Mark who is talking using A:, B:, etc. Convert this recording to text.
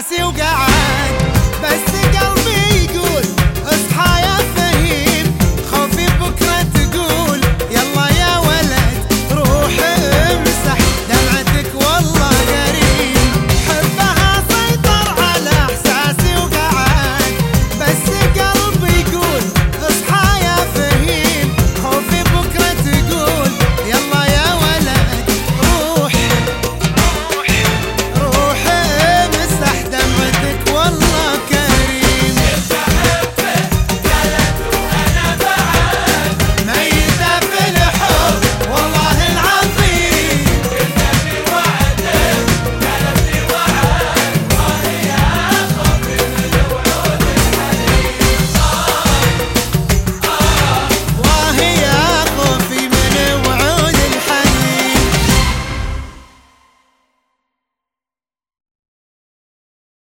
A: Brasil,